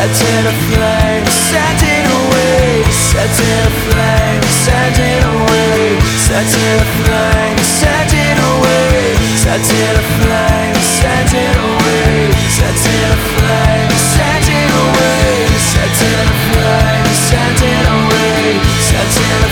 set it aflame, set it away, set it aflame, set it away, set it aflame, set it away, set it aflame, set it away, set it aflame, set it away, set it aflame, set it away, set it